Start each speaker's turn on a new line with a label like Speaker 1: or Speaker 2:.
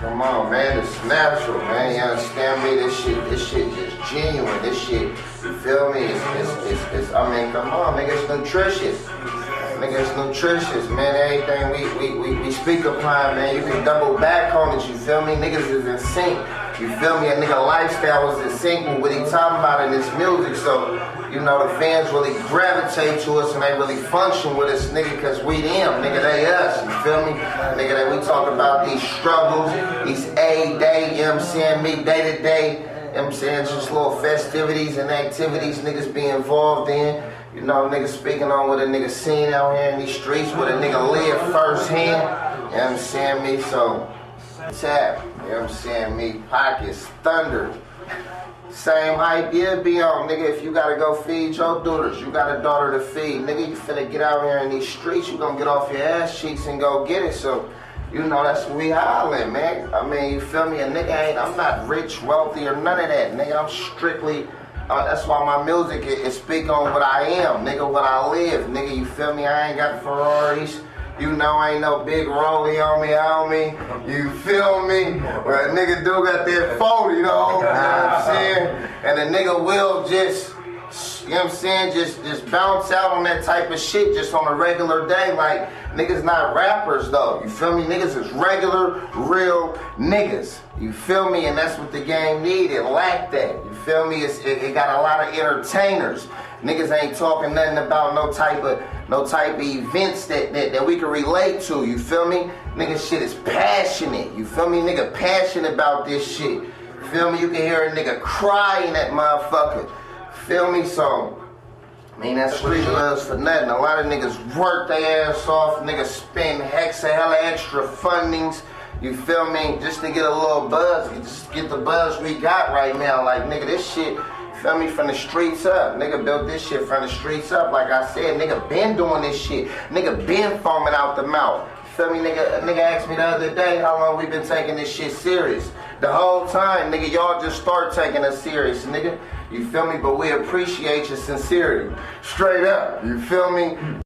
Speaker 1: Come on, man, it's natural, man. You understand me? This shit, this shit is genuine. This shit, you feel me? It's, it's, it's, it's I mean, come on, nigga, it's nutritious. Nigga, it's nutritious, man. Everything we, we, we, we speak upon, man, you can double back on it, you feel me? Niggas is in sync. You feel me? A nigga lifestyle was in sync with what he talking about in this music. So, you know, the fans really gravitate to us and they really function with us, nigga, because we them. Nigga, they us. Feel me? Nigga, that we talk about these struggles, these a day, you know what I'm saying? Me day to day. You know what I'm saying? Just little festivities and activities niggas be involved in. You know, niggas speaking on what a nigga seen out here in these streets, what a nigga live firsthand. You know what I'm saying? Me, so tap. You know what I'm saying? Me, pockets, thunder. Same idea be on, nigga. If you gotta go feed your daughters, you got a daughter to feed. Nigga, you finna get out here in these streets, you gonna get off your ass cheeks and go get it. So, you know, that's what we hollering, man. I mean, you feel me? A nigga ain't, I'm not rich, wealthy, or none of that. Nigga, I'm strictly, uh, that's why my music is, is speak on what I am, nigga, what I live. Nigga, you feel me? I ain't got Ferraris. You know ain't no big rollie on me, on me. You feel me? Well, a nigga do got that 40, you know, you know what I'm saying? And a nigga will just, you know what I'm saying, just just bounce out on that type of shit just on a regular day. Like, niggas not rappers though. You feel me? Niggas is regular, real niggas. You feel me? And that's what the game need. It lacked that. You feel me? It, it got a lot of entertainers. Niggas ain't talking nothing about no type of no type of events that, that, that we can relate to. You feel me? Nigga shit is passionate. You feel me? Nigga passionate about this shit. You feel me? You can hear a nigga crying that motherfucker. Feel me? So I mean, that street loves for nothing. A lot of niggas work their ass off. Niggas spend hex a hella extra fundings. You feel me? Just to get a little buzz. Just get the buzz we got right now. Like, nigga, this shit Feel me? From the streets up. Nigga built this shit from the streets up. Like I said, nigga been doing this shit. Nigga been foaming out the mouth. Feel me? Nigga, nigga asked me the other day how long we been taking this shit serious. The whole time, nigga, y'all just start taking us serious, nigga. You feel me? But we appreciate your sincerity. Straight up. You feel me?